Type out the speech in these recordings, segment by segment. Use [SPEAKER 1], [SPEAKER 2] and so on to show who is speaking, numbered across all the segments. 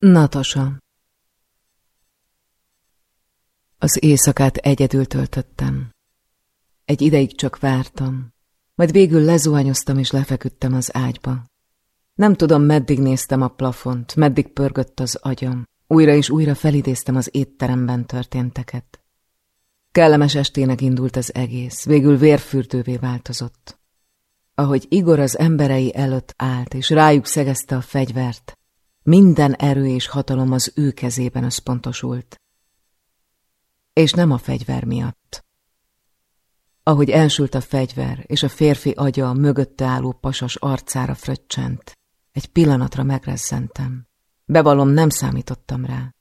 [SPEAKER 1] Natasa Az éjszakát egyedül töltöttem. Egy ideig csak vártam, majd végül lezuhanyoztam és lefeküdtem az ágyba. Nem tudom, meddig néztem a plafont, meddig pörgött az agyam. Újra és újra felidéztem az étteremben történteket. Kellemes estének indult az egész, végül vérfürdővé változott. Ahogy Igor az emberei előtt állt, és rájuk szegezte a fegyvert, minden erő és hatalom az ő kezében összpontosult. És nem a fegyver miatt. Ahogy elsült a fegyver, és a férfi agya a mögötte álló pasas arcára fröccsent, egy pillanatra megrezzentem. Bevallom, nem számítottam rá.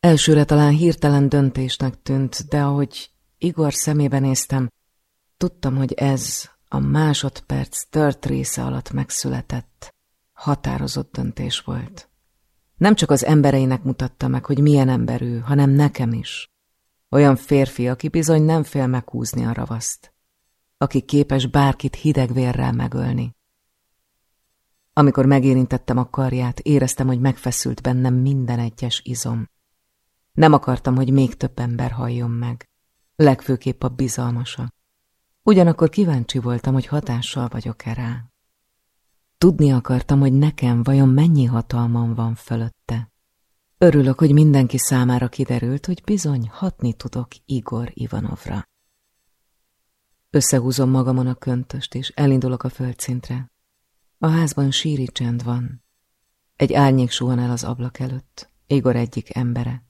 [SPEAKER 1] Elsőre talán hirtelen döntésnek tűnt, de ahogy Igor szemébe néztem, tudtam, hogy ez a másodperc tört része alatt megszületett, határozott döntés volt. Nem csak az embereinek mutatta meg, hogy milyen ember ő, hanem nekem is. Olyan férfi, aki bizony nem fél meghúzni a ravaszt. Aki képes bárkit hidegvérrel megölni. Amikor megérintettem a karját, éreztem, hogy megfeszült bennem minden egyes izom. Nem akartam, hogy még több ember halljon meg. Legfőképp a bizalmasa. Ugyanakkor kíváncsi voltam, hogy hatással vagyok-e rá. Tudni akartam, hogy nekem vajon mennyi hatalmam van fölötte. Örülök, hogy mindenki számára kiderült, hogy bizony hatni tudok Igor Ivanovra. Összehúzom magamon a köntöst, és elindulok a földszintre. A házban síri csend van. Egy árnyék suhan el az ablak előtt, Igor egyik embere.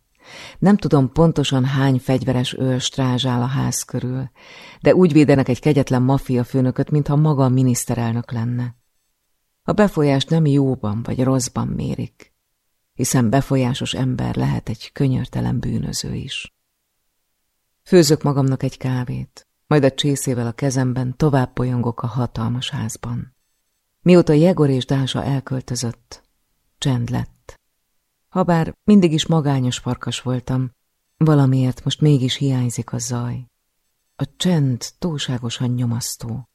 [SPEAKER 1] Nem tudom pontosan hány fegyveres őr strázsál a ház körül, de úgy védenek egy kegyetlen maffia főnököt, mintha maga a miniszterelnök lenne. A befolyást nem jóban vagy rosszban mérik, hiszen befolyásos ember lehet egy könyörtelen bűnöző is. Főzök magamnak egy kávét, majd a csészével a kezemben tovább bolyongok a hatalmas házban. Mióta Jegor és Dása elköltözött, csend lett. Habár mindig is magányos farkas voltam, valamiért most mégis hiányzik a zaj. A csend túlságosan nyomasztó.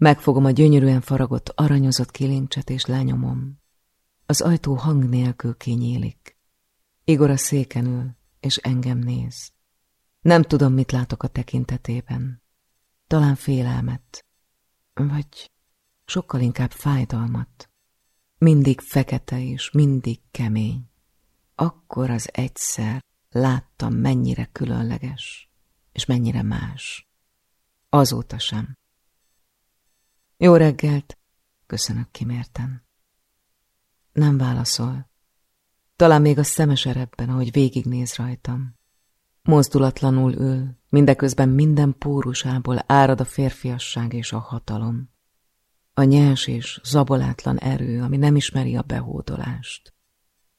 [SPEAKER 1] Megfogom a gyönyörűen faragott, aranyozott kilincset és lenyomom. Az ajtó hang nélkül kinyílik. Igor a széken ül, és engem néz. Nem tudom, mit látok a tekintetében. Talán félelmet, vagy sokkal inkább fájdalmat. Mindig fekete és mindig kemény. Akkor az egyszer láttam, mennyire különleges, és mennyire más. Azóta sem. Jó reggelt, köszönök kimérten. Nem válaszol. Talán még a szemes erebben, ahogy végignéz rajtam. Mozdulatlanul ül, mindeközben minden pórusából árad a férfiasság és a hatalom a nyers és zabolátlan erő, ami nem ismeri a behódolást.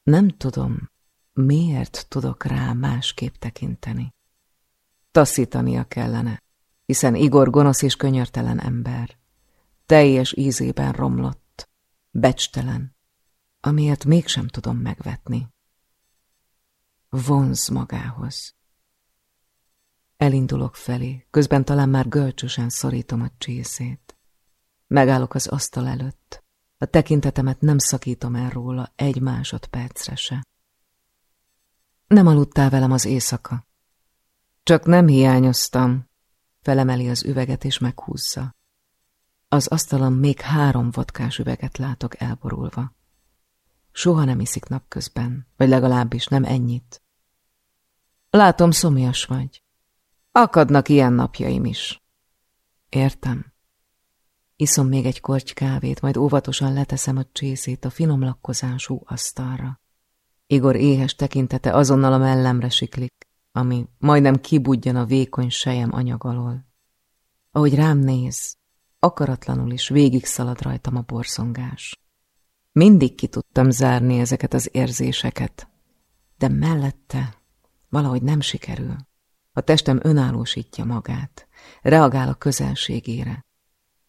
[SPEAKER 1] Nem tudom, miért tudok rá másképp tekinteni. Taszítania kellene, hiszen Igor gonosz és könyörtelen ember. Teljes ízében romlott, becstelen, amiért mégsem tudom megvetni. Vonz magához. Elindulok felé, közben talán már gölcsösen szorítom a csészét. Megállok az asztal előtt. A tekintetemet nem szakítom el róla egy másodpercre se. Nem aludtál velem az éjszaka. Csak nem hiányoztam. Felemeli az üveget és meghúzza. Az asztalon még három vodkás üveget látok elborulva. Soha nem iszik napközben, vagy legalábbis nem ennyit. Látom, szomjas vagy. Akadnak ilyen napjaim is. Értem. Iszom még egy korty kávét, majd óvatosan leteszem a csészét a finom lakkozású asztalra. Igor éhes tekintete azonnal a mellemre siklik, ami majdnem kibudjan a vékony sejem anyag alól. Ahogy rám néz, akaratlanul is végig szalad rajtam a borszongás. Mindig ki tudtam zárni ezeket az érzéseket, de mellette valahogy nem sikerül. A testem önállósítja magát, reagál a közelségére,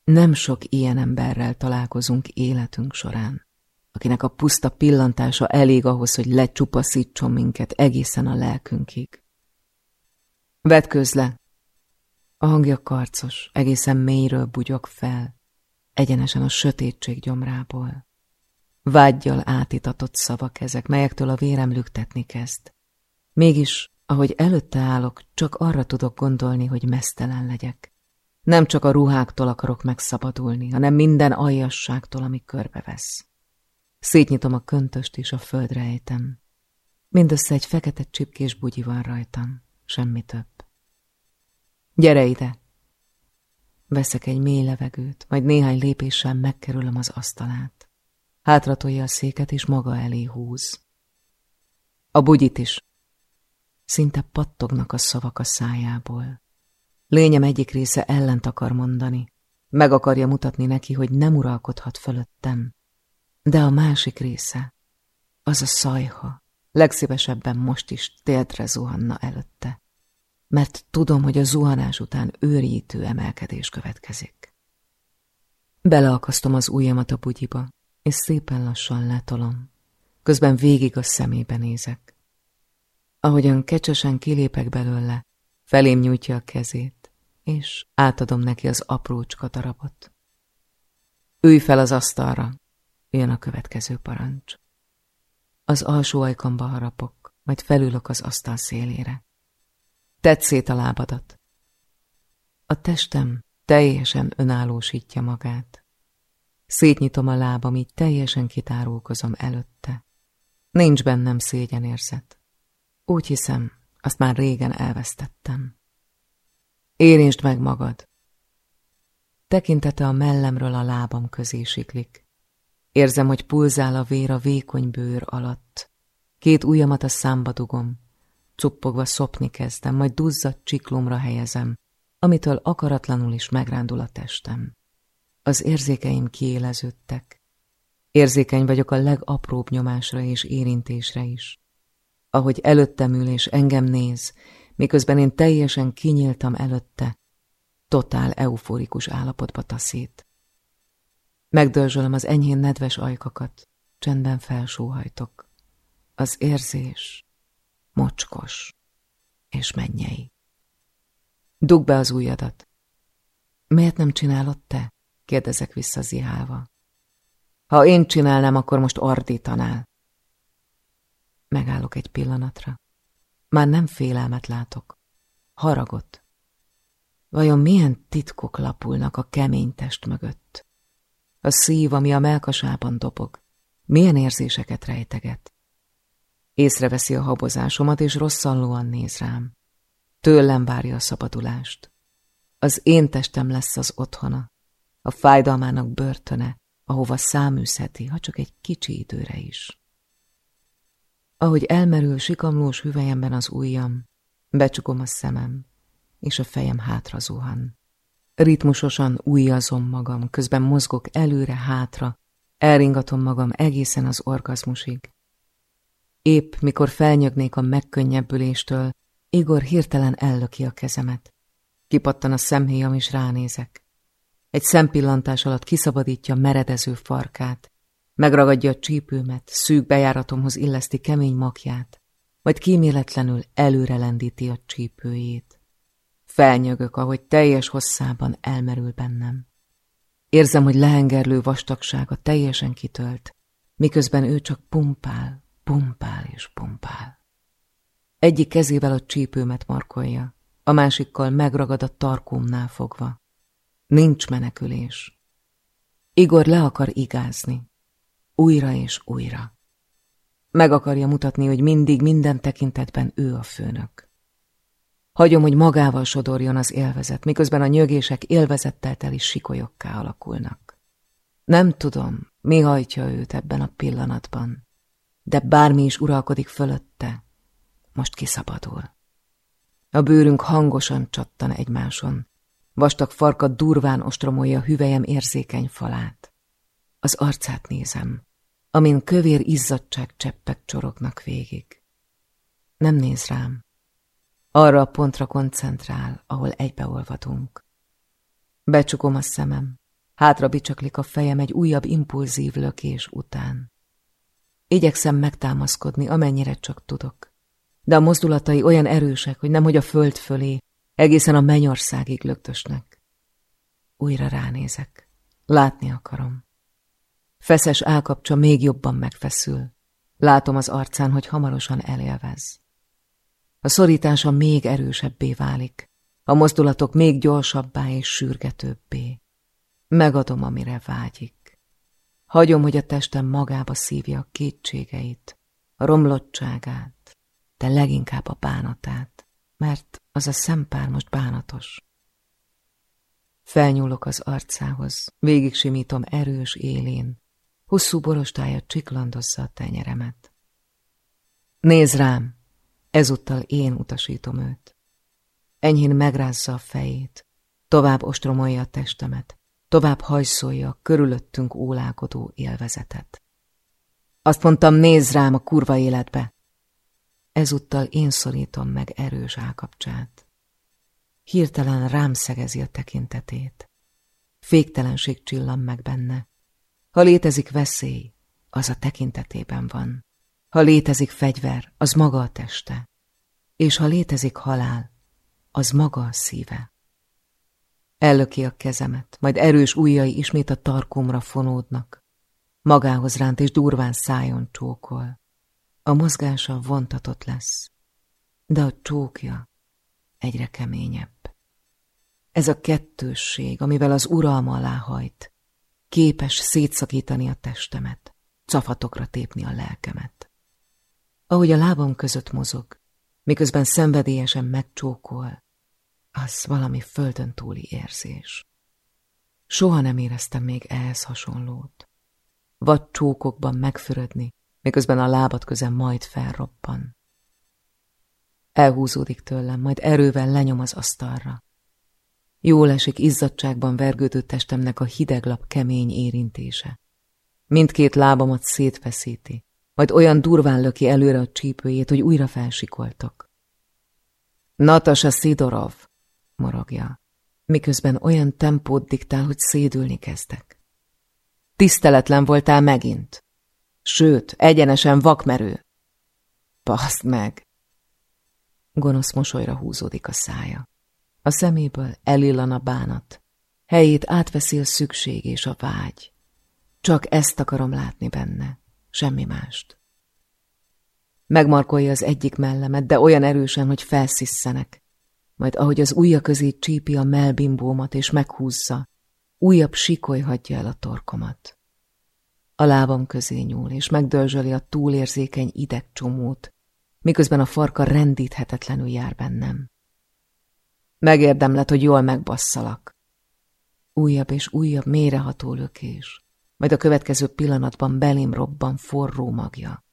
[SPEAKER 1] nem sok ilyen emberrel találkozunk életünk során, akinek a puszta pillantása elég ahhoz, hogy lecsupaszítson minket egészen a lelkünkig. Vetkőz le! A hangja karcos, egészen mélyről bugyog fel, egyenesen a sötétség gyomrából. Vágyjal átitatott szavak ezek, melyektől a vérem lüktetni kezd. Mégis, ahogy előtte állok, csak arra tudok gondolni, hogy mesztelen legyek. Nem csak a ruháktól akarok megszabadulni, hanem minden aljasságtól, ami körbevesz. Szétnyitom a köntöst és a földre ejtem. Mindössze egy fekete csipkés bugyi van rajtam, semmi több. Gyere ide! Veszek egy mély levegőt, majd néhány lépéssel megkerülöm az asztalát. Hátratolja a széket, és maga elé húz. A bugyit is. Szinte pattognak a szavak a szájából. Lényem egyik része ellent akar mondani. Meg akarja mutatni neki, hogy nem uralkodhat fölöttem. De a másik része, az a szajha, legszívesebben most is téldre zuhanna előtte. Mert tudom, hogy a zuhanás után őrítő emelkedés következik. Beleakasztom az ujjamat a bugyiba, és szépen lassan letolom. Közben végig a szemébe nézek. Ahogyan kecsesen kilépek belőle, felém nyújtja a kezét, és átadom neki az aprócska darabot. Ülj fel az asztalra, jön a következő parancs. Az alsó ajkamba harapok, majd felülök az asztal szélére. Tedd szét a lábadat. A testem teljesen önállósítja magát. Szétnyitom a lábam, így teljesen kitárulkozom előtte. Nincs bennem szégyenérzet. Úgy hiszem, azt már régen elvesztettem. Érintsd meg magad. Tekintete a mellemről a lábam közé siklik. Érzem, hogy pulzál a vér a vékony bőr alatt. Két ujjamat a számba dugom. Cuppogva szopni kezdem, majd duzzadt csiklomra helyezem, amitől akaratlanul is megrándul a testem. Az érzékeim kiéleződtek. Érzékeny vagyok a legapróbb nyomásra és érintésre is. Ahogy előttem ül és engem néz, miközben én teljesen kinyíltam előtte, totál euforikus állapotba taszít. Megdörzsölöm az enyhén nedves ajkakat, csendben felsóhajtok. Az érzés mocskos és mennyei. Dugd be az ujjadat. Miért nem csinálod te? kérdezek vissza zihálva. Ha én csinálnám, akkor most ordítanál. Megállok egy pillanatra. Már nem félelmet látok. Haragot. Vajon milyen titkok lapulnak a kemény test mögött? A szív, ami a melkasában dobog, milyen érzéseket rejteget? Észreveszi a habozásomat, és rosszallóan néz rám. Tőlem várja a szabadulást. Az én testem lesz az otthona, a fájdalmának börtöne, ahova száműzheti, ha csak egy kicsi időre is. Ahogy elmerül sikamlós hüvelyemben az ujjam, becsukom a szemem, és a fejem hátra zuhan. Ritmusosan újjazom magam, közben mozgok előre-hátra, elringatom magam egészen az orgazmusig. Épp mikor felnyögnék a megkönnyebbüléstől, Igor hirtelen ellöki a kezemet. Kipattan a szemhéjam, és ránézek. Egy szempillantás alatt kiszabadítja meredező farkát, megragadja a csípőmet, szűk bejáratomhoz illeszti kemény makját, majd kíméletlenül előre lendíti a csípőjét. Felnyögök, ahogy teljes hosszában elmerül bennem. Érzem, hogy lehengerlő vastagsága teljesen kitölt, miközben ő csak pumpál, pumpál és pumpál. Egyik kezével a csípőmet markolja, a másikkal megragad a tarkómnál fogva. Nincs menekülés. Igor le akar igázni. Újra és újra. Meg akarja mutatni, hogy mindig minden tekintetben ő a főnök. Hagyom, hogy magával sodorjon az élvezet, miközben a nyögések élvezettel teli sikolyokká alakulnak. Nem tudom, mi hajtja őt ebben a pillanatban, de bármi is uralkodik fölötte, most kiszabadul. A bőrünk hangosan csattan egymáson, vastag farka durván ostromolja hüvelyem érzékeny falát. Az arcát nézem, amin kövér izzadság cseppek csorognak végig. Nem néz rám, arra a pontra koncentrál, ahol egybeolvadunk. Becsukom a szemem, hátra bicsaklik a fejem egy újabb impulzív lökés után. Igyekszem megtámaszkodni, amennyire csak tudok. De a mozdulatai olyan erősek, hogy nemhogy a föld fölé, egészen a mennyországig lögtösnek. Újra ránézek. Látni akarom. Feszes állkapcsa még jobban megfeszül. Látom az arcán, hogy hamarosan elélvez. A szorítása még erősebbé válik, a mozdulatok még gyorsabbá és sürgetőbbé. Megadom, amire vágyik. Hagyom, hogy a testem magába szívja a kétségeit, a romlottságát, de leginkább a bánatát, mert az a szempár most bánatos. Felnyúlok az arcához, végig simítom erős élén, hosszú borostája csiklandozza a tenyeremet. Nézd rám! Ezúttal én utasítom őt. Enyhén megrázza a fejét, tovább ostromolja a testemet, tovább hajszolja körülöttünk ólálkodó élvezetet. Azt mondtam, nézz rám a kurva életbe! Ezúttal én szorítom meg erős állkapcsát. Hirtelen rám szegezi a tekintetét. Féktelenség csillan meg benne. Ha létezik veszély, az a tekintetében van. Ha létezik fegyver, az maga a teste. És ha létezik halál, az maga a szíve. Ellöki a kezemet, majd erős ujjai ismét a tarkomra fonódnak. Magához ránt és durván szájon csókol. A mozgása vontatott lesz, de a csókja egyre keményebb. Ez a kettősség, amivel az uralma alá hajt, képes szétszakítani a testemet, cafatokra tépni a lelkemet. Ahogy a lábam között mozog, miközben szenvedélyesen megcsókol, az valami földön túli érzés. Soha nem éreztem még ehhez hasonlót. Vagy csókokban megfürödni, miközben a lábad közen majd felroppan. Elhúzódik tőlem, majd erővel lenyom az asztalra. Jól esik izzadságban vergődő testemnek a hideglap kemény érintése. Mindkét lábamat szétfeszíti, majd olyan durván löki előre a csípőjét, hogy újra felsikoltok. Natasa Szidorov, morogja, miközben olyan tempót diktál, hogy szédülni kezdek. Tiszteletlen voltál megint. Sőt, egyenesen vakmerő. Paszt meg! Gonosz mosolyra húzódik a szája. A szeméből elillan a bánat. Helyét átveszi a szükség és a vágy. Csak ezt akarom látni benne, semmi mást. Megmarkolja az egyik mellemet, de olyan erősen, hogy felszisszenek. Majd ahogy az ujja közé csípi a melbimbómat és meghúzza, újabb sikoly hagyja el a torkomat. A lábam közé nyúl, és megdörzsöli a túlérzékeny idegcsomót, miközben a farka rendíthetetlenül jár bennem. Megérdemlet, hogy jól megbasszalak. Újabb és újabb méreható lökés, majd a következő pillanatban belém robban forró magja.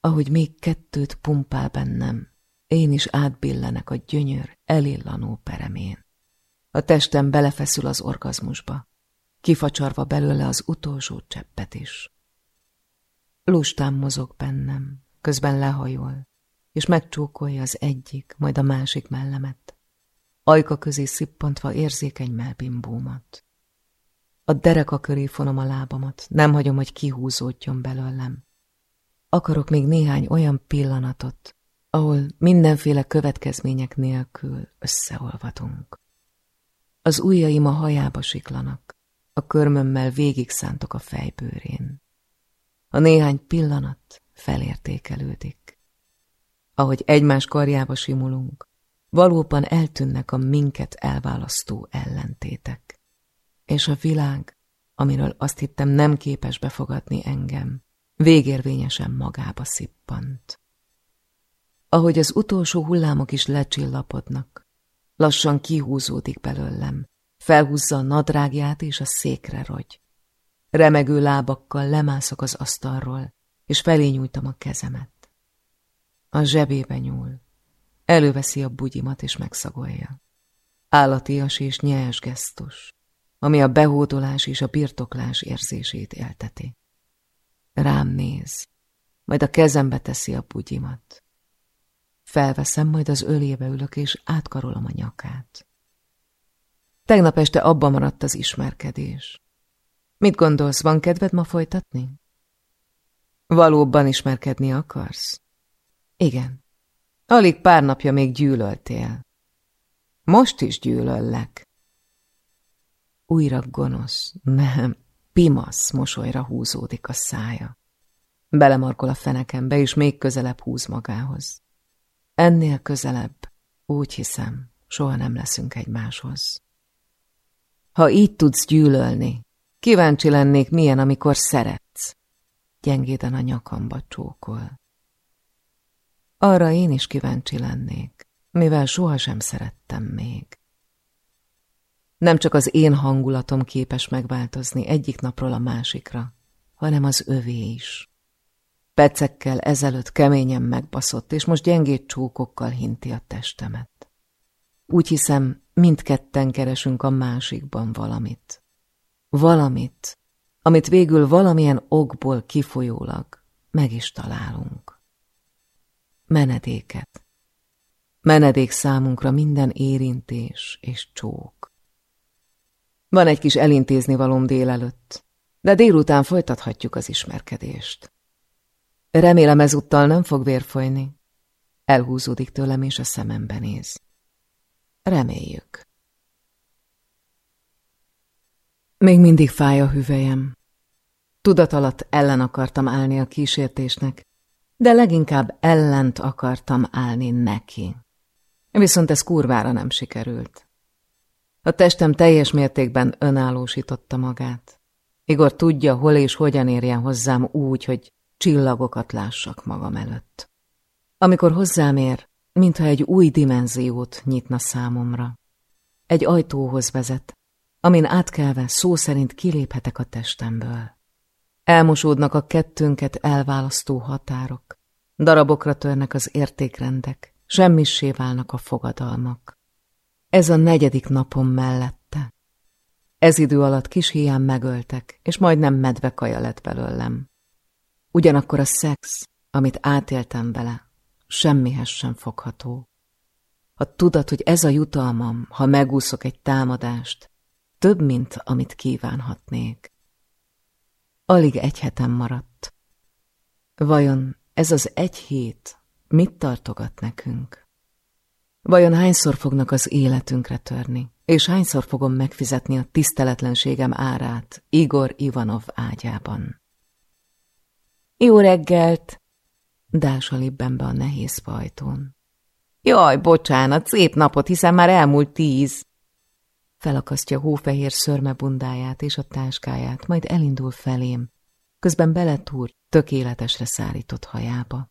[SPEAKER 1] Ahogy még kettőt pumpál bennem, én is átbillenek a gyönyör, elillanó peremén. A testem belefeszül az orgazmusba, kifacsarva belőle az utolsó cseppet is. Lustán mozog bennem, közben lehajol, és megcsókolja az egyik, majd a másik mellemet. Ajka közé szippantva érzékeny melbimbómat. A dereka köré fonom a lábamat, nem hagyom, hogy kihúzódjon belőlem. Akarok még néhány olyan pillanatot, ahol mindenféle következmények nélkül összeolvadunk. Az ujjaim a hajába siklanak, a körmömmel végig szántok a fejbőrén. A néhány pillanat felértékelődik. Ahogy egymás karjába simulunk, valóban eltűnnek a minket elválasztó ellentétek. És a világ, amiről azt hittem nem képes befogadni engem, végérvényesen magába szippant. Ahogy az utolsó hullámok is lecsillapodnak, lassan kihúzódik belőlem, felhúzza a nadrágját és a székre rogy. Remegő lábakkal lemászok az asztalról, és felé nyújtam a kezemet. A zsebébe nyúl, előveszi a bugyimat és megszagolja. Állatias és nyers gesztus, ami a behódolás és a birtoklás érzését élteti. Rám néz, majd a kezembe teszi a bugyimat. Felveszem, majd az ölébe ülök, és átkarolom a nyakát. Tegnap este abba maradt az ismerkedés. Mit gondolsz, van kedved ma folytatni? Valóban ismerkedni akarsz? Igen. Alig pár napja még gyűlöltél. Most is gyűlöllek. Újra gonosz. Nem, pimasz mosolyra húzódik a szája. Belemarkol a fenekembe, és még közelebb húz magához. Ennél közelebb, úgy hiszem, soha nem leszünk egymáshoz. Ha így tudsz gyűlölni, kíváncsi lennék, milyen, amikor szeretsz. Gyengéden a nyakamba csókol. Arra én is kíváncsi lennék, mivel sohasem szerettem még. Nem csak az én hangulatom képes megváltozni egyik napról a másikra, hanem az övé is. Percekkel ezelőtt keményen megbaszott, és most gyengét csókokkal hinti a testemet. Úgy hiszem, mindketten keresünk a másikban valamit. Valamit, amit végül valamilyen okból kifolyólag meg is találunk. Menedéket. Menedék számunkra minden érintés és csók. Van egy kis elintézni valóm délelőtt, de délután folytathatjuk az ismerkedést. Remélem ezúttal nem fog vérfolyni. Elhúzódik tőlem, és a szemembe néz. Reméljük. Még mindig fáj a hüvelyem. Tudat alatt ellen akartam állni a kísértésnek, de leginkább ellent akartam állni neki. Viszont ez kurvára nem sikerült. A testem teljes mértékben önállósította magát. Igor tudja, hol és hogyan érjen hozzám úgy, hogy csillagokat lássak magam előtt. Amikor hozzám ér, mintha egy új dimenziót nyitna számomra. Egy ajtóhoz vezet, amin átkelve szó szerint kiléphetek a testemből. Elmosódnak a kettőnket elválasztó határok, darabokra törnek az értékrendek, semmissé válnak a fogadalmak. Ez a negyedik napom mellette. Ez idő alatt kis hián megöltek, és majdnem medvekaja lett belőlem. Ugyanakkor a szex, amit átéltem vele, semmihez sem fogható. A tudat, hogy ez a jutalmam, ha megúszok egy támadást, több, mint amit kívánhatnék. Alig egy hetem maradt. Vajon ez az egy hét mit tartogat nekünk? Vajon hányszor fognak az életünkre törni, és hányszor fogom megfizetni a tiszteletlenségem árát Igor Ivanov ágyában? Jó reggelt! Dása libben be a nehéz fajtón. Jaj, bocsánat, szép napot, hiszen már elmúlt tíz. Felakasztja hófehér szörmebundáját és a táskáját, majd elindul felém, közben beletúr tökéletesre szárított hajába.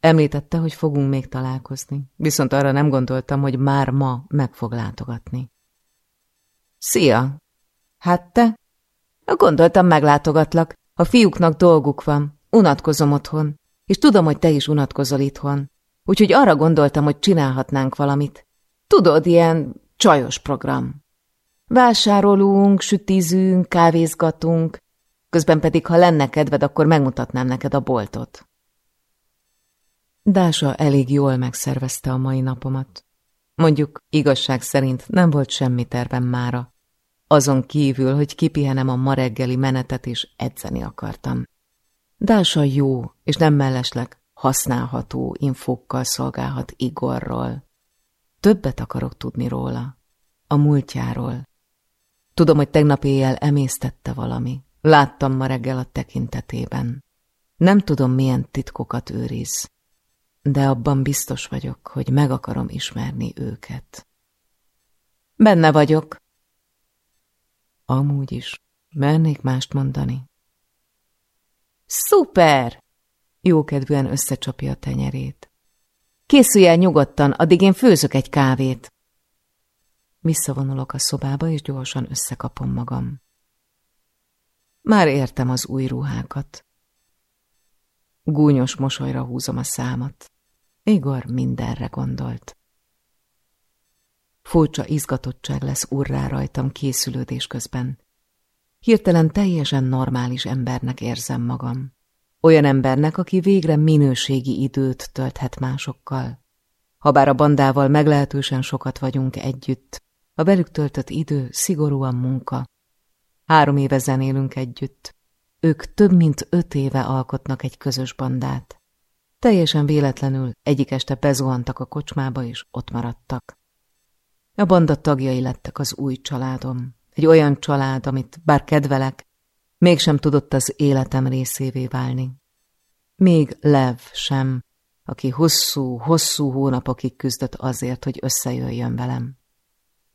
[SPEAKER 1] Említette, hogy fogunk még találkozni, viszont arra nem gondoltam, hogy már ma meg fog látogatni. Szia! Hát te? Gondoltam, meglátogatlak. A fiúknak dolguk van. Unatkozom otthon. És tudom, hogy te is unatkozol itthon. Úgyhogy arra gondoltam, hogy csinálhatnánk valamit. Tudod, ilyen csajos program. Vásárolunk, sütizünk, kávézgatunk, közben pedig, ha lenne kedved, akkor megmutatnám neked a boltot. Dása elég jól megszervezte a mai napomat. Mondjuk igazság szerint nem volt semmi tervem mára. Azon kívül, hogy kipihenem a ma reggeli menetet és edzeni akartam. Dása jó, és nem mellesleg használható infókkal szolgálhat Igorról. Többet akarok tudni róla, a múltjáról. Tudom, hogy tegnap éjjel emésztette valami. Láttam ma reggel a tekintetében. Nem tudom, milyen titkokat őriz de abban biztos vagyok, hogy meg akarom ismerni őket. Benne vagyok. Amúgy is, mernék mást mondani. Szuper! Jókedvűen összecsapja a tenyerét. Készülj el nyugodtan, addig én főzök egy kávét. Visszavonulok a szobába, és gyorsan összekapom magam. Már értem az új ruhákat. Gúnyos mosolyra húzom a számat. Igor mindenre gondolt. Furcsa izgatottság lesz urrá rajtam készülődés közben. Hirtelen teljesen normális embernek érzem magam. Olyan embernek, aki végre minőségi időt tölthet másokkal. Habár a bandával meglehetősen sokat vagyunk együtt, a velük töltött idő szigorúan munka. Három éve zenélünk együtt. Ők több mint öt éve alkotnak egy közös bandát. Teljesen véletlenül egyik este bezuhantak a kocsmába, és ott maradtak. A banda tagjai lettek az új családom. Egy olyan család, amit bár kedvelek, mégsem tudott az életem részévé válni. Még Lev sem, aki hosszú-hosszú hónapokig küzdött azért, hogy összejöjjön velem.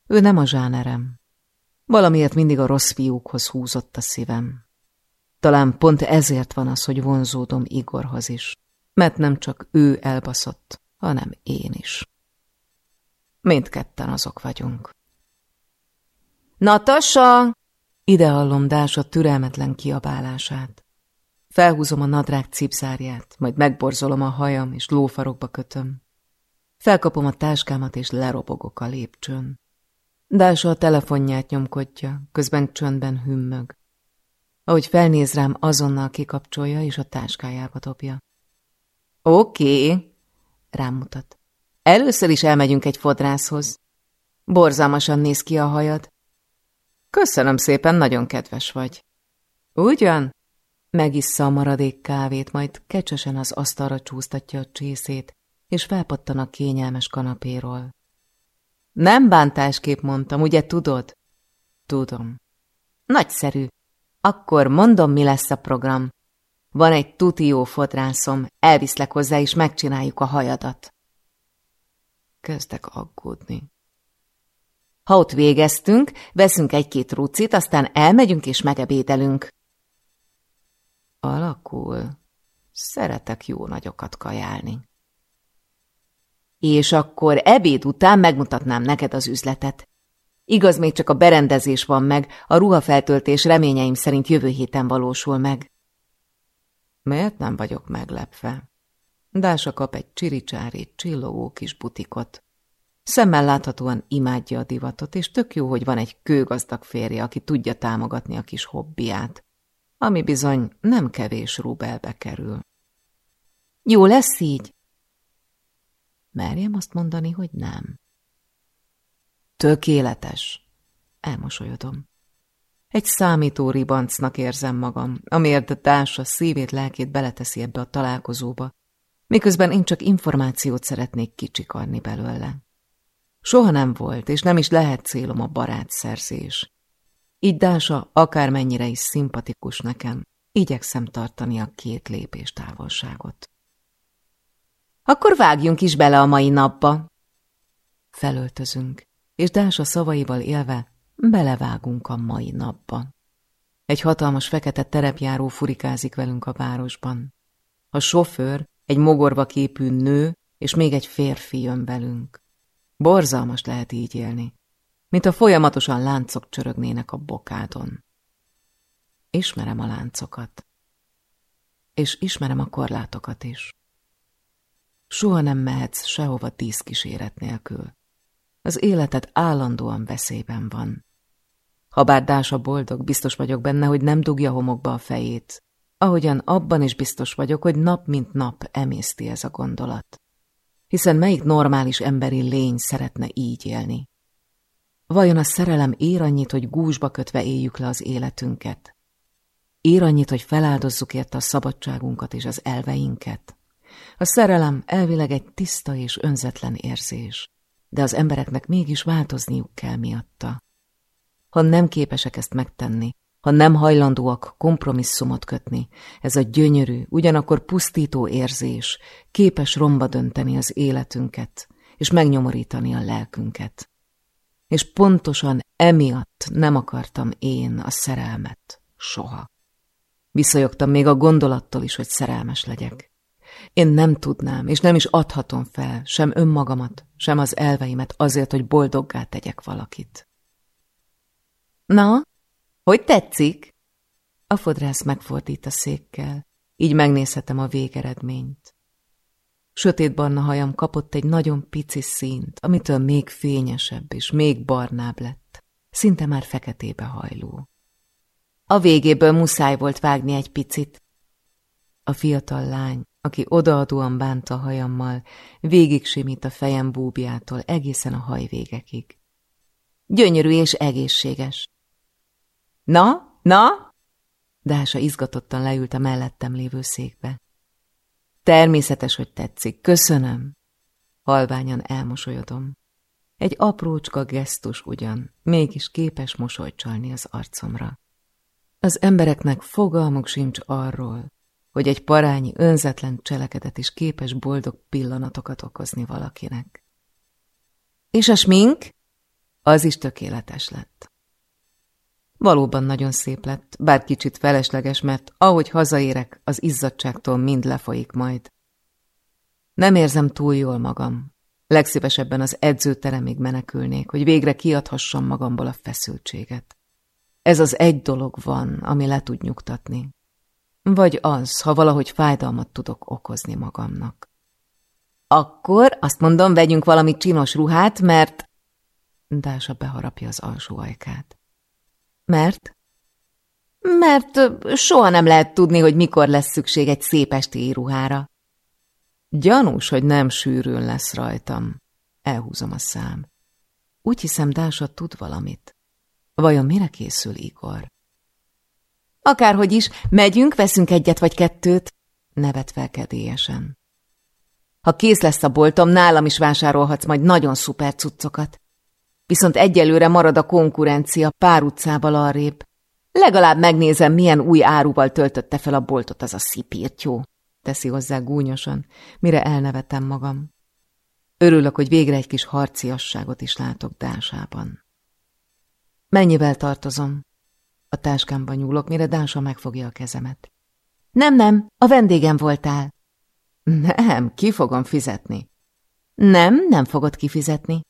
[SPEAKER 1] Ő nem a zsánerem. Valamiért mindig a rossz fiúkhoz húzott a szívem. Talán pont ezért van az, hogy vonzódom Igorhoz is, mert nem csak ő elbaszott, hanem én is. Mindketten azok vagyunk. Natasa! Ide hallom Dása türelmetlen kiabálását. Felhúzom a nadrág cipzárját, majd megborzolom a hajam, és lófarokba kötöm. Felkapom a táskámat, és lerobogok a lépcsőn. Dása a telefonját nyomkodja, közben csöndben hümmög. Ahogy felnéz rám, azonnal kikapcsolja, és a táskájába dobja. Oké, okay. rám mutat. Először is elmegyünk egy fodrászhoz. Borzalmasan néz ki a hajad. Köszönöm szépen, nagyon kedves vagy. Ugyan? Megissza a maradék kávét, majd kecsesen az asztalra csúsztatja a csészét, és felpattan a kényelmes kanapéról. Nem bántásképp mondtam, ugye tudod? Tudom. Nagyszerű. Akkor mondom, mi lesz a program. Van egy tuti jó fodrászom, elviszlek hozzá, és megcsináljuk a hajadat. Kezdek aggódni. Ha ott végeztünk, veszünk egy-két rucit, aztán elmegyünk és megebédelünk. Alakul. Szeretek jó nagyokat kajálni. És akkor ebéd után megmutatnám neked az üzletet. Igaz, még csak a berendezés van meg, a ruhafeltöltés reményeim szerint jövő héten valósul meg. Miért nem vagyok meglepve? Dása kap egy csiricsári, csillogó kis butikot. Szemmel láthatóan imádja a divatot, és tök jó, hogy van egy kőgazdag férje, aki tudja támogatni a kis hobbiát, ami bizony nem kevés rubelbe kerül. Jó lesz így? Merjem azt mondani, hogy nem. Tökéletes. Elmosolyodom. Egy számító ribancnak érzem magam, amiért Dása szívét, lelkét beleteszi ebbe a találkozóba, miközben én csak információt szeretnék kicsikarni belőle. Soha nem volt, és nem is lehet célom a barátszerzés. Így Dása akármennyire is szimpatikus nekem, igyekszem tartani a két lépés távolságot. Akkor vágjunk is bele a mai napba. Felöltözünk, és Dása szavaival élve belevágunk a mai napba. Egy hatalmas fekete terepjáró furikázik velünk a városban. A sofőr, egy mogorva képű nő, és még egy férfi jön velünk. Borzalmas lehet így élni, mint a folyamatosan láncok csörögnének a bokádon. Ismerem a láncokat, és ismerem a korlátokat is. Soha nem mehetsz sehova díszkíséret nélkül. Az életed állandóan veszélyben van. Habár Dása boldog, biztos vagyok benne, hogy nem dugja homokba a fejét, ahogyan abban is biztos vagyok, hogy nap mint nap emészti ez a gondolat. Hiszen melyik normális emberi lény szeretne így élni? Vajon a szerelem ér annyit, hogy gúzsba kötve éljük le az életünket? Ér annyit, hogy feláldozzuk érte a szabadságunkat és az elveinket? A szerelem elvileg egy tiszta és önzetlen érzés, de az embereknek mégis változniuk kell miatta. Ha nem képesek ezt megtenni, ha nem hajlandóak kompromisszumot kötni, ez a gyönyörű, ugyanakkor pusztító érzés képes romba dönteni az életünket, és megnyomorítani a lelkünket. És pontosan emiatt nem akartam én a szerelmet soha. Visszajogtam még a gondolattól is, hogy szerelmes legyek. Én nem tudnám, és nem is adhatom fel sem önmagamat, sem az elveimet azért, hogy boldoggá tegyek valakit. Na, hogy tetszik? A fodrász megfordít a székkel, így megnézhetem a végeredményt. Sötétbarna hajam kapott egy nagyon pici színt, amitől még fényesebb és még barnább lett, szinte már feketébe hajló. A végéből muszáj volt vágni egy picit. A fiatal lány, aki odaadóan bánta a hajammal, végig simít a fejem búbjától egészen a hajvégekig. Gyönyörű és egészséges. Na, na? Dása izgatottan leült a mellettem lévő székbe. Természetes, hogy tetszik, köszönöm. Halványan elmosolyodom. Egy aprócska gesztus ugyan, mégis képes mosolycsalni az arcomra. Az embereknek fogalmuk sincs arról, hogy egy parányi önzetlen cselekedet is képes boldog pillanatokat okozni valakinek. És a smink? Az is tökéletes lett. Valóban nagyon szép lett, bár kicsit felesleges, mert ahogy hazaérek, az izzadságtól mind lefolyik majd. Nem érzem túl jól magam. Legszívesebben az edzőteremig menekülnék, hogy végre kiadhassam magamból a feszültséget. Ez az egy dolog van, ami le tud nyugtatni. Vagy az, ha valahogy fájdalmat tudok okozni magamnak. Akkor azt mondom, vegyünk valami csinos ruhát, mert... Dása beharapja az alsó ajkát. Mert? Mert soha nem lehet tudni, hogy mikor lesz szükség egy szép esti ruhára. Gyanús, hogy nem sűrűn lesz rajtam. Elhúzom a szám. Úgy hiszem, Dása tud valamit. Vajon mire készül Igor? Akárhogy is, megyünk, veszünk egyet vagy kettőt, nevet felkedélyesen. Ha kész lesz a boltom, nálam is vásárolhatsz majd nagyon szuper cuccokat. Viszont egyelőre marad a konkurencia pár utcával arrébb. Legalább megnézem, milyen új áruval töltötte fel a boltot az a szipírtyó, teszi hozzá gúnyosan, mire elnevetem magam. Örülök, hogy végre egy kis harciasságot is látok Dásában. Mennyivel tartozom? A táskámban nyúlok, mire Dása megfogja a kezemet. Nem, nem, a vendégem voltál. Nem, ki fogom fizetni. Nem, nem fogod kifizetni.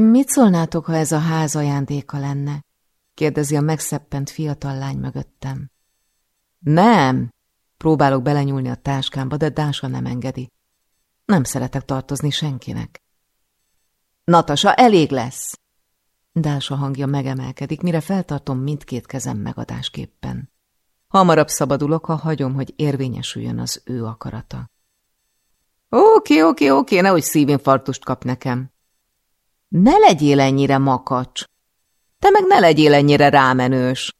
[SPEAKER 1] Mit szólnátok, ha ez a ház ajándéka lenne? kérdezi a megszeppent fiatal lány mögöttem. Nem! Próbálok belenyúlni a táskámba, de Dása nem engedi. Nem szeretek tartozni senkinek. Natasa, elég lesz! Dása hangja megemelkedik, mire feltartom mindkét kezem megadásképpen. Hamarabb szabadulok, ha hagyom, hogy érvényesüljön az ő akarata. Oké, oké, oké, nehogy szívinfarktust kap nekem. Ne legyél ennyire makacs. Te meg ne legyél ennyire rámenős.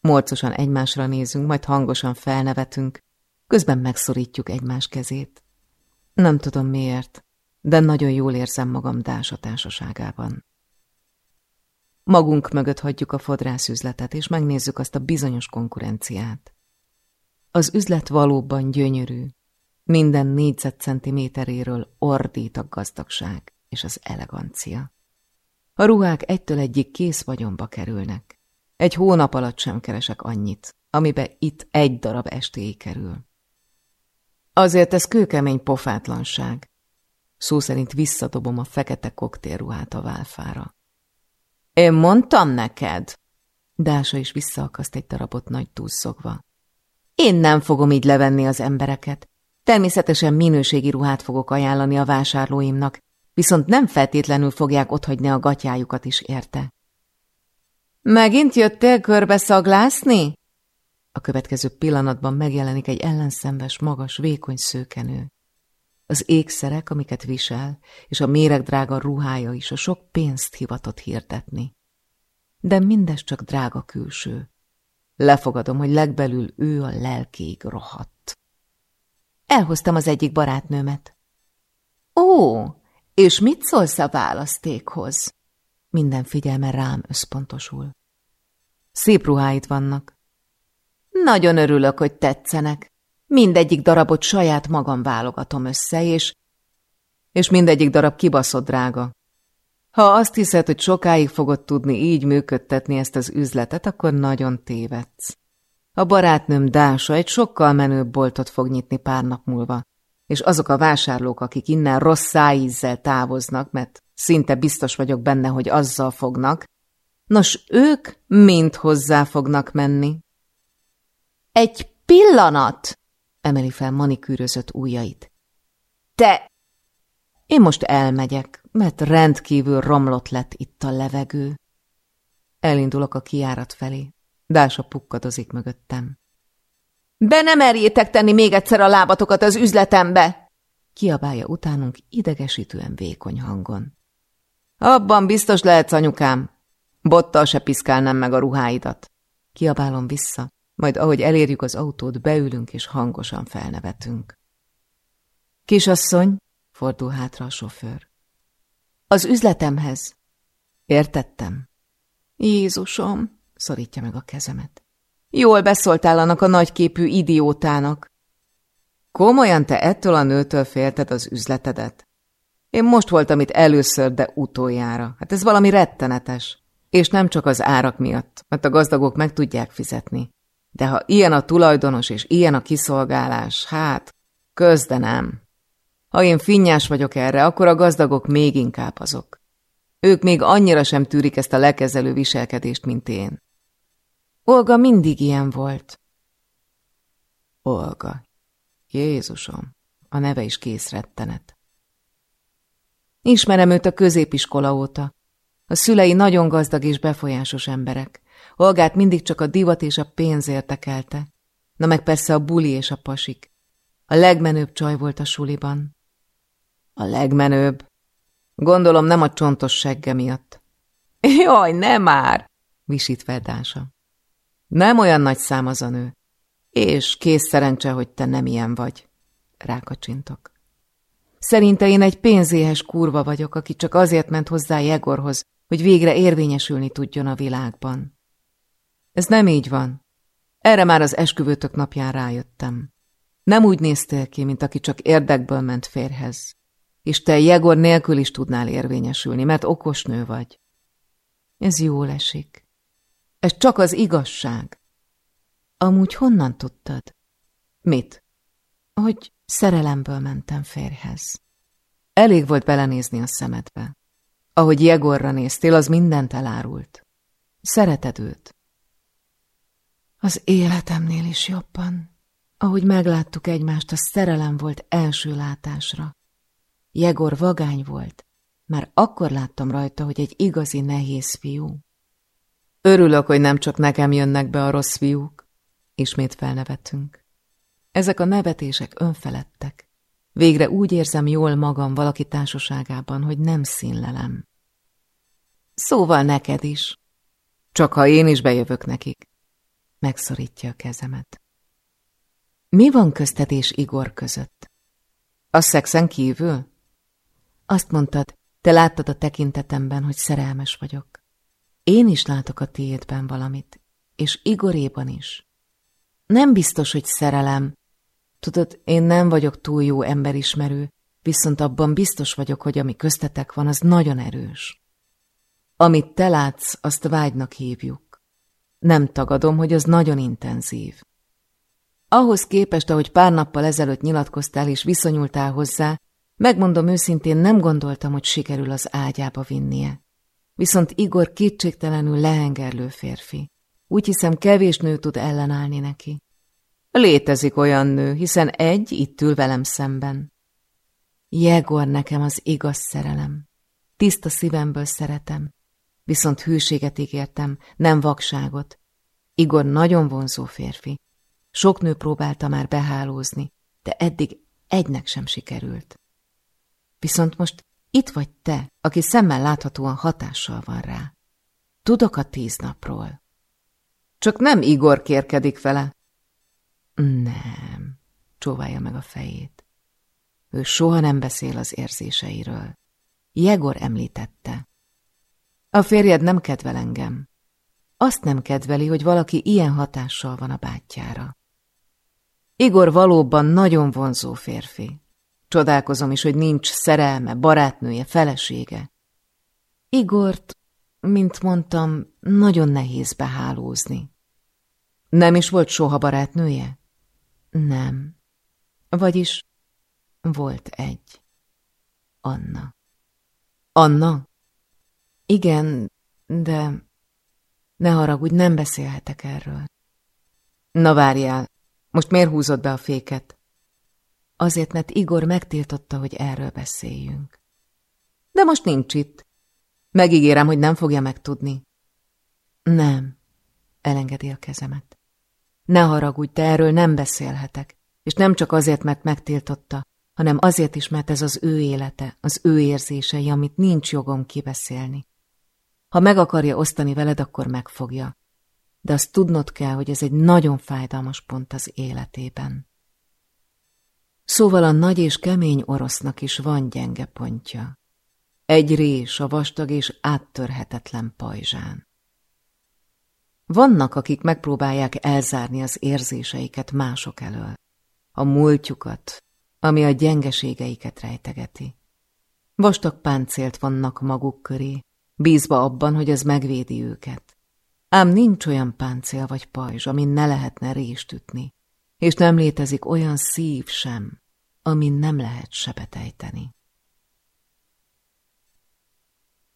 [SPEAKER 1] Morcosan egymásra nézünk, majd hangosan felnevetünk, közben megszorítjuk egymás kezét. Nem tudom miért, de nagyon jól érzem magam Dása társaságában. Magunk mögött hagyjuk a fodrászüzletet, és megnézzük azt a bizonyos konkurenciát. Az üzlet valóban gyönyörű. Minden négyzetcentiméteréről ordít a gazdagság és az elegancia. A ruhák egytől egyik kész vagyonba kerülnek. Egy hónap alatt sem keresek annyit, amibe itt egy darab estéig kerül. Azért ez kőkemény pofátlanság. Szó szerint visszadobom a fekete koktélruhát a válfára. Én mondtam neked? Dása is visszaakaszt egy darabot nagy túlszogva. Én nem fogom így levenni az embereket. Természetesen minőségi ruhát fogok ajánlani a vásárlóimnak, viszont nem feltétlenül fogják otthagyni a gatyájukat is érte. Megint jöttél körbe szaglászni? A következő pillanatban megjelenik egy ellenszenves, magas, vékony szőkenő. Az ékszerek, amiket visel, és a méregdrága ruhája is a sok pénzt hivatott hirdetni. De mindez csak drága külső. Lefogadom, hogy legbelül ő a lelkéig rohadt. Elhoztam az egyik barátnőmet. Ó, és mit szólsz a választékhoz? Minden figyelme rám összpontosul. Szép ruháit vannak. Nagyon örülök, hogy tetszenek. Mindegyik darabot saját magam válogatom össze, és... És mindegyik darab kibaszott drága. Ha azt hiszed, hogy sokáig fogod tudni így működtetni ezt az üzletet, akkor nagyon tévedsz. A barátnőm Dása egy sokkal menőbb boltot fog nyitni pár nap múlva, és azok a vásárlók, akik innen rossz szájízzel távoznak, mert szinte biztos vagyok benne, hogy azzal fognak, nos, ők mind hozzá fognak menni. Egy pillanat! emeli fel manikűrözött ujjait. Te! Én most elmegyek, mert rendkívül romlott lett itt a levegő. Elindulok a kiárat felé. Dása pukkadozik mögöttem. Be nem merjétek tenni még egyszer a lábatokat az üzletembe! Kiabálja utánunk idegesítően vékony hangon. Abban biztos lehetsz, anyukám. Bottal se piszkálnám meg a ruháidat. Kiabálom vissza, majd ahogy elérjük az autót, beülünk és hangosan felnevetünk. Kisasszony, fordul hátra a sofőr. Az üzletemhez. Értettem. Jézusom, szorítja meg a kezemet. Jól beszóltál annak a nagyképű idiótának. Komolyan te ettől a nőtől félted az üzletedet? Én most voltam itt először, de utoljára. Hát ez valami rettenetes. És nem csak az árak miatt, mert a gazdagok meg tudják fizetni. De ha ilyen a tulajdonos és ilyen a kiszolgálás, hát, közde nem. Ha én finnyás vagyok erre, akkor a gazdagok még inkább azok. Ők még annyira sem tűrik ezt a lekezelő viselkedést, mint én. Olga mindig ilyen volt. Olga. Jézusom, a neve is készrettenet. Ismerem őt a középiskola óta. A szülei nagyon gazdag és befolyásos emberek. Olgát mindig csak a divat és a pénz értekelte. Na meg persze a buli és a pasik. A legmenőbb csaj volt a suliban. A legmenőbb. Gondolom nem a csontos segge miatt. Jaj, nem már! visít Dása. Nem olyan nagy szám az a nő. És kész szerencse, hogy te nem ilyen vagy. Rákacsintok. Szerinte én egy pénzéhes kurva vagyok, aki csak azért ment hozzá Jegorhoz, hogy végre érvényesülni tudjon a világban. Ez nem így van. Erre már az esküvőtök napján rájöttem. Nem úgy néztél ki, mint aki csak érdekből ment férhez. És te Jegor nélkül is tudnál érvényesülni, mert okos nő vagy. Ez jól esik. Ez csak az igazság. Amúgy honnan tudtad? Mit? Hogy szerelemből mentem férhez. Elég volt belenézni a szemedbe. Ahogy Jegorra néztél, az mindent elárult. Szereted őt. Az életemnél is jobban. Ahogy megláttuk egymást, a szerelem volt első látásra. Jegor vagány volt. Már akkor láttam rajta, hogy egy igazi nehéz fiú. Örülök, hogy nem csak nekem jönnek be a rossz fiúk. Ismét felnevettünk. Ezek a nevetések önfeledtek. Végre úgy érzem jól magam valaki társaságában, hogy nem színlelem. Szóval neked is. Csak ha én is bejövök nekik. Megszorítja a kezemet. Mi van közted és Igor között? A szexen kívül? Azt mondtad, te láttad a tekintetemben, hogy szerelmes vagyok. Én is látok a tiédben valamit, és Igoréban is. Nem biztos, hogy szerelem. Tudod, én nem vagyok túl jó emberismerő, viszont abban biztos vagyok, hogy ami köztetek van, az nagyon erős. Amit te látsz, azt vágynak hívjuk. Nem tagadom, hogy az nagyon intenzív. Ahhoz képest, ahogy pár nappal ezelőtt nyilatkoztál és viszonyultál hozzá, megmondom őszintén, nem gondoltam, hogy sikerül az ágyába vinnie. Viszont Igor kétségtelenül lehengerlő férfi. Úgy hiszem, kevés nő tud ellenállni neki. Létezik olyan nő, hiszen egy itt ül velem szemben. Jegor nekem az igaz szerelem. Tiszta szívemből szeretem. Viszont hűséget ígértem, nem vakságot. Igor nagyon vonzó férfi. Sok nő próbálta már behálózni, de eddig egynek sem sikerült. Viszont most itt vagy te, aki szemmel láthatóan hatással van rá. Tudok a tíz napról. Csak nem Igor kérkedik vele. Nem, csóválja meg a fejét. Ő soha nem beszél az érzéseiről. Jegor említette. A férjed nem kedvel engem. Azt nem kedveli, hogy valaki ilyen hatással van a bátyjára. Igor valóban nagyon vonzó férfi. Csodálkozom is, hogy nincs szerelme, barátnője, felesége. Igort, mint mondtam, nagyon nehéz behálózni. Nem is volt soha barátnője? Nem. Vagyis volt egy. Anna. Anna? Igen, de ne haragudj, nem beszélhetek erről. Na várjál, most miért húzott be a féket? Azért, mert Igor megtiltotta, hogy erről beszéljünk. De most nincs itt. Megígérem, hogy nem fogja megtudni. Nem, elengedi a kezemet. Ne haragudj, de erről nem beszélhetek, és nem csak azért, mert megtiltotta, hanem azért is, mert ez az ő élete, az ő érzései, amit nincs jogom kibeszélni. Ha meg akarja osztani veled, akkor megfogja. De azt tudnod kell, hogy ez egy nagyon fájdalmas pont az életében. Szóval a nagy és kemény orosznak is van gyenge pontja. Egy rés a vastag és áttörhetetlen pajzsán. vannak, akik megpróbálják elzárni az érzéseiket mások elől, a múltjukat, ami a gyengeségeiket rejtegeti. Vastag páncélt vannak maguk köré, bízva abban, hogy ez megvédi őket. Ám nincs olyan páncél vagy pajzs, amin ne lehetne rést ütni, és nem létezik olyan szív sem, amin nem lehet sebetejteni.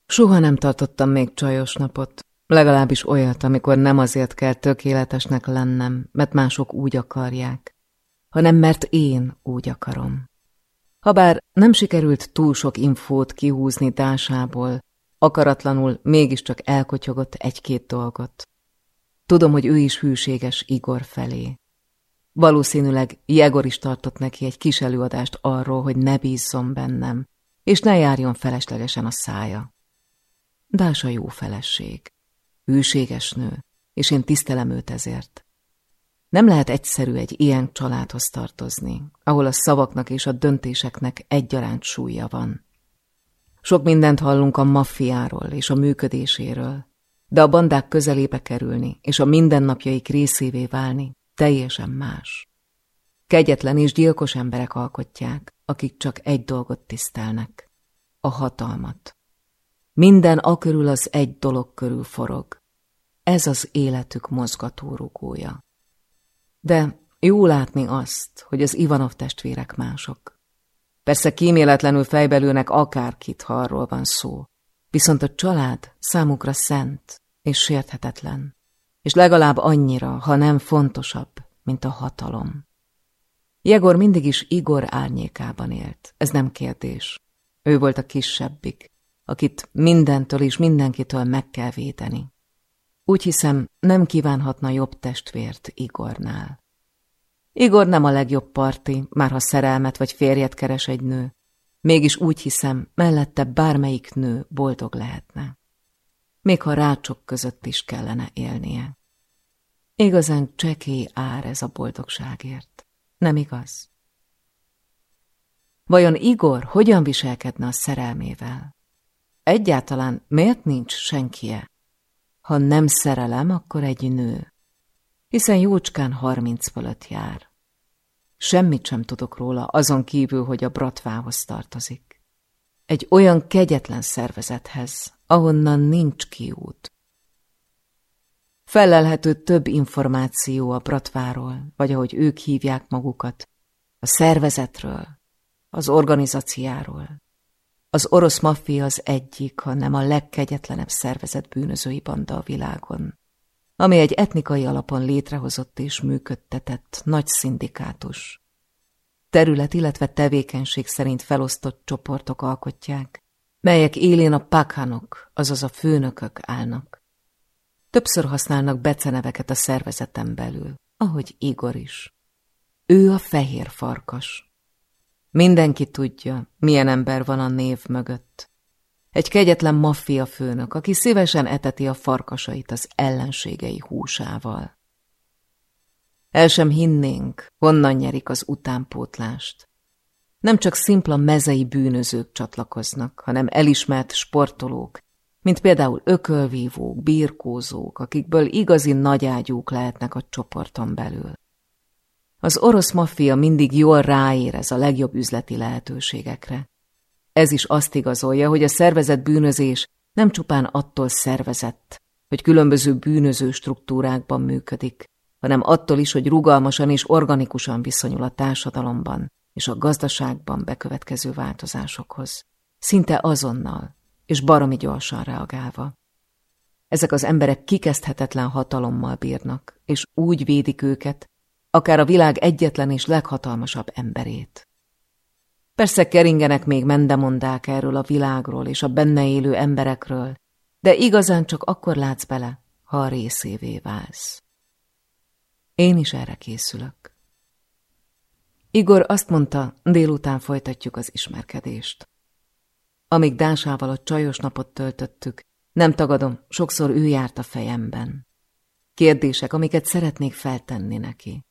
[SPEAKER 1] Soha nem tartottam még csajos napot, legalábbis olyat, amikor nem azért kell tökéletesnek lennem, mert mások úgy akarják, hanem mert én úgy akarom. Habár nem sikerült túl sok infót kihúzni tásából, akaratlanul mégiscsak elkotyogott egy-két dolgot. Tudom, hogy ő is hűséges Igor felé. Valószínűleg Jegor is tartott neki egy kis előadást arról, hogy ne bízzon bennem, és ne járjon feleslegesen a szája. Dása jó feleség, hűséges nő, és én tisztelem őt ezért. Nem lehet egyszerű egy ilyen családhoz tartozni, ahol a szavaknak és a döntéseknek egyaránt súlya van. Sok mindent hallunk a maffiáról és a működéséről, de a bandák közelébe kerülni és a mindennapjaik részévé válni teljesen más. Kegyetlen és gyilkos emberek alkotják, akik csak egy dolgot tisztelnek, a hatalmat. Minden akörül az egy dolog körül forog. Ez az életük mozgatórugója. De jó látni azt, hogy az Ivanov testvérek mások. Persze kíméletlenül fejbelülnek akárkit, ha arról van szó. Viszont a család számukra szent és sérthetetlen, és legalább annyira, ha nem fontosabb, mint a hatalom. Jegor mindig is Igor árnyékában élt, ez nem kérdés. Ő volt a kisebbik, akit mindentől és mindenkitől meg kell védeni. Úgy hiszem, nem kívánhatna jobb testvért Igornál. Igor nem a legjobb parti, már ha szerelmet vagy férjet keres egy nő. Mégis úgy hiszem, mellette bármelyik nő boldog lehetne. Még ha rácsok között is kellene élnie. Igazán csekély ár ez a boldogságért. Nem igaz? Vajon Igor hogyan viselkedne a szerelmével? Egyáltalán miért nincs senkie? Ha nem szerelem, akkor egy nő. Hiszen jócskán harminc fölött jár. Semmit sem tudok róla, azon kívül, hogy a bratvához tartozik. Egy olyan kegyetlen szervezethez, ahonnan nincs kiút. Felelhető több információ a bratváról, vagy ahogy ők hívják magukat, a szervezetről, az organizáciáról. Az orosz maffia az egyik, hanem a legkegyetlenebb szervezet bűnözői banda a világon, ami egy etnikai alapon létrehozott és működtetett nagy szindikátus. Terület, illetve tevékenység szerint felosztott csoportok alkotják, melyek élén a pakhanok, azaz a főnökök állnak. Többször használnak beceneveket a szervezeten belül, ahogy Igor is. Ő a fehér farkas. Mindenki tudja, milyen ember van a név mögött. Egy kegyetlen maffia főnök, aki szívesen eteti a farkasait az ellenségei húsával. El sem hinnénk, honnan nyerik az utánpótlást. Nem csak szimpla mezei bűnözők csatlakoznak, hanem elismert sportolók, mint például ökölvívók, birkózók, akikből igazi nagyágyúk lehetnek a csoporton belül. Az orosz maffia mindig jól ráérez a legjobb üzleti lehetőségekre. Ez is azt igazolja, hogy a szervezett bűnözés nem csupán attól szervezett, hogy különböző bűnöző struktúrákban működik, hanem attól is, hogy rugalmasan és organikusan viszonyul a társadalomban és a gazdaságban bekövetkező változásokhoz. Szinte azonnal, és baromi gyorsan reagálva. Ezek az emberek kikezdhetetlen hatalommal bírnak, és úgy védik őket, akár a világ egyetlen és leghatalmasabb emberét. Persze keringenek még mendemondák erről a világról és a benne élő emberekről, de igazán csak akkor látsz bele, ha a részévé válsz. Én is erre készülök. Igor azt mondta, délután folytatjuk az ismerkedést. Amíg Dásával a csajos napot töltöttük, nem tagadom, sokszor ő járt a fejemben. Kérdések, amiket szeretnék feltenni neki.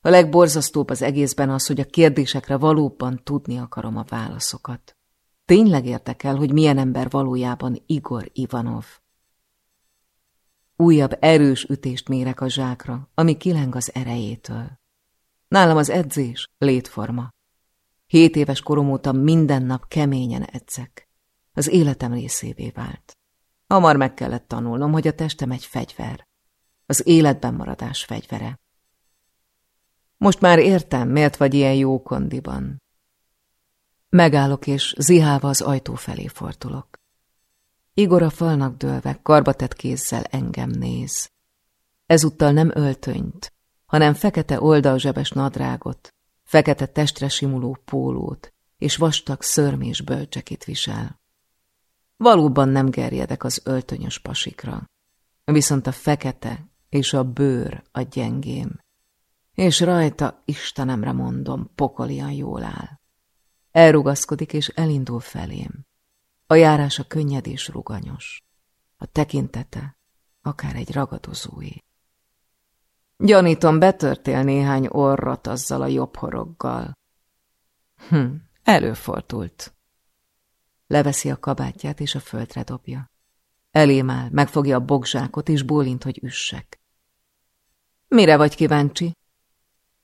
[SPEAKER 1] A legborzasztóbb az egészben az, hogy a kérdésekre valóban tudni akarom a válaszokat. Tényleg érdekel, hogy milyen ember valójában Igor Ivanov. Újabb erős ütést mérek a zsákra, ami kileng az erejétől. Nálam az edzés létforma. Hét éves korom óta minden nap keményen edzek. Az életem részévé vált. Hamar meg kellett tanulnom, hogy a testem egy fegyver. Az életben maradás fegyvere. Most már értem, miért vagy ilyen jó kondiban. Megállok, és zihálva az ajtó felé fordulok. Igor a falnak dőlve, karbatett kézzel engem néz. Ezúttal nem öltönyt, hanem fekete oldalzsebes nadrágot, fekete testre simuló pólót és vastag szörmés bölcsekit visel. Valóban nem gerjedek az öltönyös pasikra, viszont a fekete és a bőr a gyengém, és rajta, Istenemre mondom, pokolian jól áll. Elrugaszkodik és elindul felém. A járása könnyed és ruganyos. A tekintete akár egy ragadozóé. Gyanítom, betörtél néhány orrat azzal a jobb horoggal. Hm, előfordult. Leveszi a kabátját és a földre dobja. Elém áll, megfogja a bogzsákot és bólint, hogy üssek. Mire vagy kíváncsi?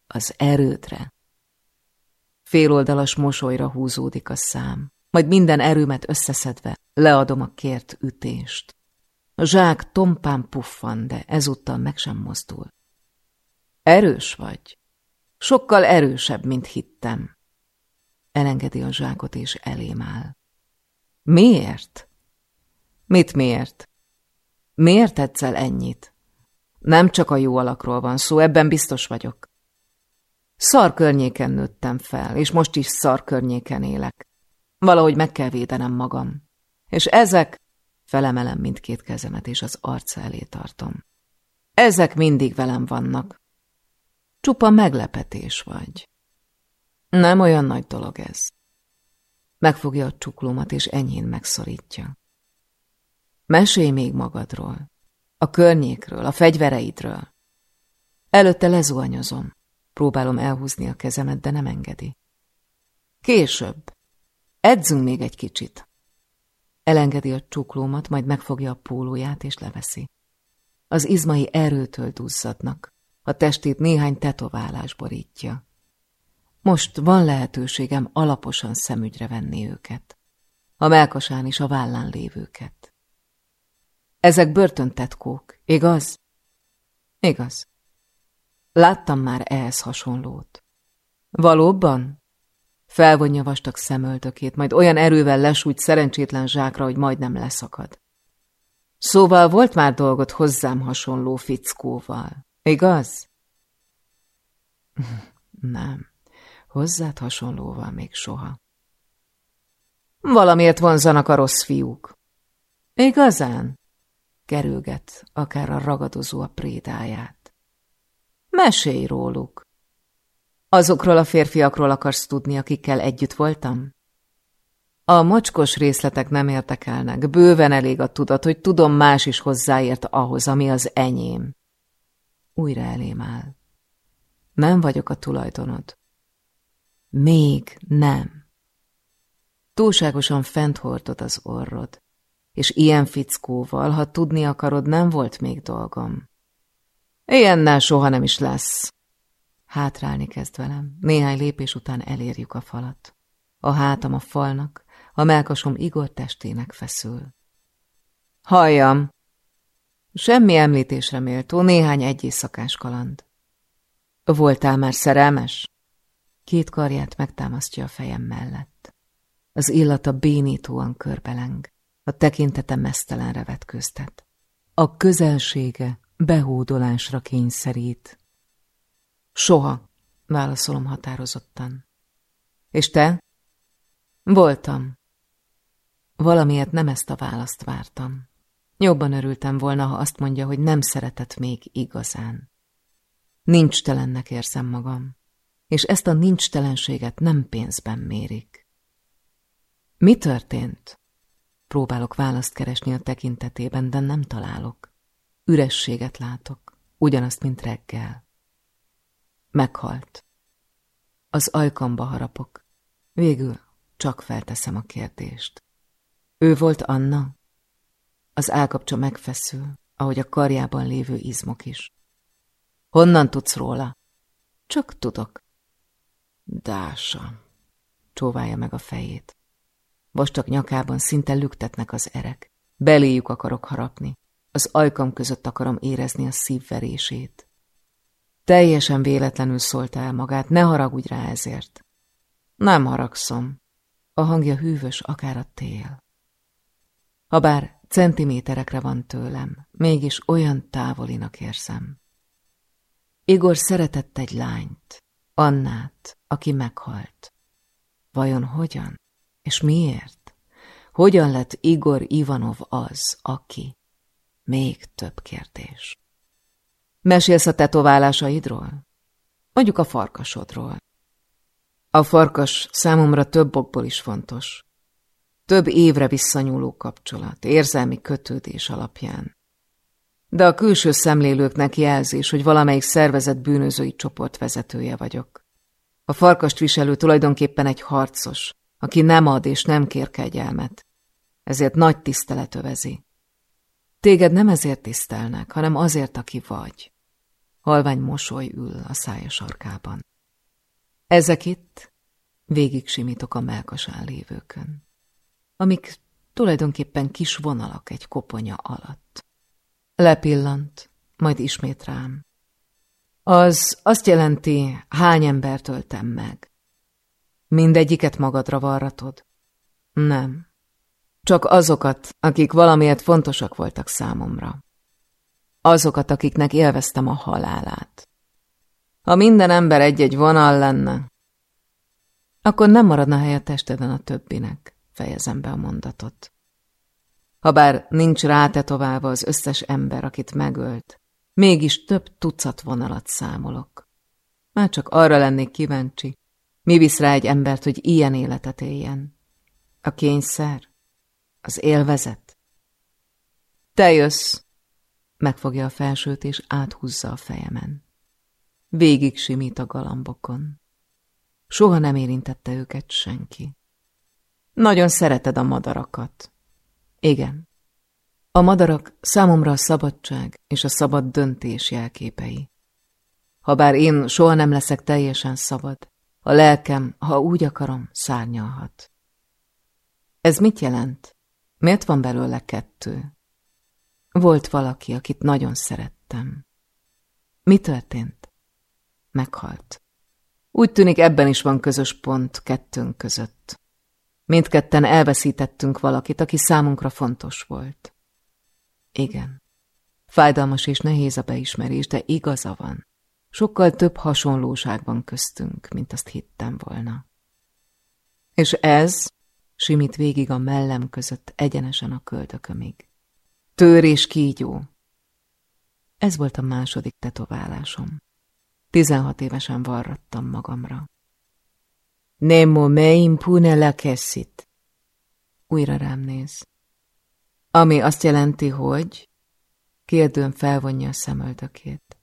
[SPEAKER 1] Az erődre. Féloldalas mosolyra húzódik a szám, majd minden erőmet összeszedve leadom a kért ütést. A zsák tompán puffan, de ezúttal meg sem mozdul. Erős vagy. Sokkal erősebb, mint hittem. Elengedi a zsákot és elém áll. Miért? Mit miért? Miért egyszer ennyit? Nem csak a jó alakról van szó, ebben biztos vagyok. Szar környéken nőttem fel, és most is szar környéken élek. Valahogy meg kell védenem magam. És ezek, felemelem mindkét kezemet, és az arca elé tartom. Ezek mindig velem vannak. Csupa meglepetés vagy. Nem olyan nagy dolog ez. Megfogja a csuklómat, és enyhén megszorítja. Mesélj még magadról, a környékről, a fegyvereidről. Előtte lezuhanyozom. Próbálom elhúzni a kezemet, de nem engedi. Később. Edzünk még egy kicsit. Elengedi a csuklómat, majd megfogja a pólóját és leveszi. Az izmai erőtől duzzadnak. A testét néhány tetoválás borítja. Most van lehetőségem alaposan szemügyre venni őket. A melkasán is a vállán lévőket. Ezek börtöntetkók, igaz? Igaz. Láttam már ehhez hasonlót. Valóban? Felvonja vastag szemöltökét, majd olyan erővel lesújt szerencsétlen zsákra, hogy majdnem leszakad. Szóval volt már dolgot hozzám hasonló fickóval, igaz? Nem, hozzád hasonlóval még soha. Valamiért vonzanak a rossz fiúk. Igazán? Kerülget, akár a ragadozó a prédáját. Mesélj róluk. Azokról a férfiakról akarsz tudni, akikkel együtt voltam? A mocskos részletek nem érdekelnek. Bőven elég a tudat, hogy tudom, más is hozzáért ahhoz, ami az enyém. Újra elém áll. Nem vagyok a tulajdonod. Még nem. Túlságosan fent hordod az orrod, és ilyen fickóval, ha tudni akarod, nem volt még dolgom. Ilyennel soha nem is lesz. Hátrálni kezd velem. Néhány lépés után elérjük a falat. A hátam a falnak, a melkasom Igor testének feszül. Halljam! Semmi említésre méltó, néhány egy éjszakás kaland. Voltál már szerelmes? Két karját megtámasztja a fejem mellett. Az illata bénítóan körbeleng, a tekintete mesztelenre vetköztet. A közelsége behódolásra kényszerít. Soha, válaszolom határozottan. És te? Voltam. Valamiért nem ezt a választ vártam. Jobban örültem volna, ha azt mondja, hogy nem szeretett még igazán. Nincs telennek érzem magam, és ezt a nincs telenséget nem pénzben mérik. Mi történt? Próbálok választ keresni a tekintetében, de nem találok. Ürességet látok, ugyanazt, mint reggel. Meghalt. Az ajkamba harapok. Végül csak felteszem a kérdést. Ő volt Anna? Az állkapcsa megfeszül, ahogy a karjában lévő izmok is. Honnan tudsz róla? Csak tudok. Dása, csóválja meg a fejét. Vastak nyakában szinte lüktetnek az erek. Beléjük akarok harapni. Az ajkam között akarom érezni a szívverését. Teljesen véletlenül szólta el magát, ne haragudj rá ezért. Nem haragszom. A hangja hűvös, akár a tél. Habár centiméterekre van tőlem, mégis olyan távolinak érzem. Igor szeretett egy lányt, Annát, aki meghalt. Vajon hogyan? És miért? Hogyan lett Igor Ivanov az, aki? Még több kérdés. Mesélsz a tetoválásaidról? Mondjuk a farkasodról. A farkas számomra több okból is fontos. Több évre visszanyúló kapcsolat, érzelmi kötődés alapján. De a külső szemlélőknek jelzés, hogy valamelyik szervezet bűnözői csoport vezetője vagyok. A farkast viselő tulajdonképpen egy harcos, aki nem ad és nem kér kegyelmet. Ezért nagy tisztelet övezi. Téged nem ezért tisztelnek, hanem azért, aki vagy. Halvány mosoly ül a szája sarkában. Ezek itt végig simítok a melkasán lévőkön, amik tulajdonképpen kis vonalak egy koponya alatt. Lepillant, majd ismét rám. Az azt jelenti, hány embert öltem meg. Mindegyiket magadra varratod? Nem. Csak azokat, akik valamiért fontosak voltak számomra. Azokat, akiknek élveztem a halálát. Ha minden ember egy-egy vonal lenne, akkor nem maradna hely a testeden a többinek, fejezem be a mondatot. Habár nincs rátetoválva az összes ember, akit megölt, mégis több tucat vonalat számolok. Már csak arra lennék kíváncsi, mi visz rá egy embert, hogy ilyen életet éljen? A kényszer? Az élvezet? Te jössz! Megfogja a felsőt, és áthúzza a fejemen. Végig simít a galambokon. Soha nem érintette őket senki. Nagyon szereted a madarakat. Igen. A madarak számomra a szabadság és a szabad döntés jelképei. Habár én soha nem leszek teljesen szabad, a lelkem, ha úgy akarom, szárnyalhat. Ez mit jelent? Miért van belőle kettő? Volt valaki, akit nagyon szerettem. Mi történt? Meghalt. Úgy tűnik ebben is van közös pont kettőnk között. Mindketten elveszítettünk valakit, aki számunkra fontos volt. Igen. Fájdalmas és nehéz a beismerés, de igaza van. Sokkal több hasonlóság van köztünk, mint azt hittem volna. És ez simít végig a mellem között egyenesen a köldökömig. Tör és kígyó. Ez volt a második tetoválásom. Tizenhat évesen varrattam magamra. Nemo me impune la kessit. Újra rám néz. Ami azt jelenti, hogy... Kérdőn felvonja a szemöldökét.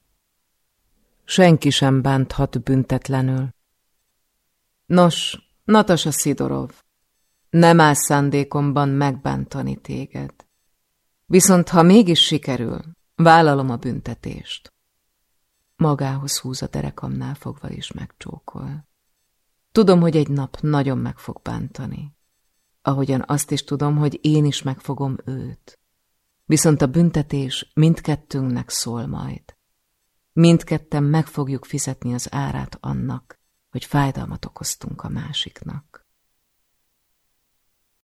[SPEAKER 1] Senki sem bánthat büntetlenül. Nos, Natasa Szidorov, nem áll szándékomban megbántani téged. Viszont ha mégis sikerül, vállalom a büntetést. Magához húz a derekamnál fogva is megcsókol. Tudom, hogy egy nap nagyon meg fog bántani. Ahogyan azt is tudom, hogy én is megfogom őt. Viszont a büntetés mindkettőnknek szól majd. Mindketten meg fogjuk fizetni az árát annak, hogy fájdalmat okoztunk a másiknak.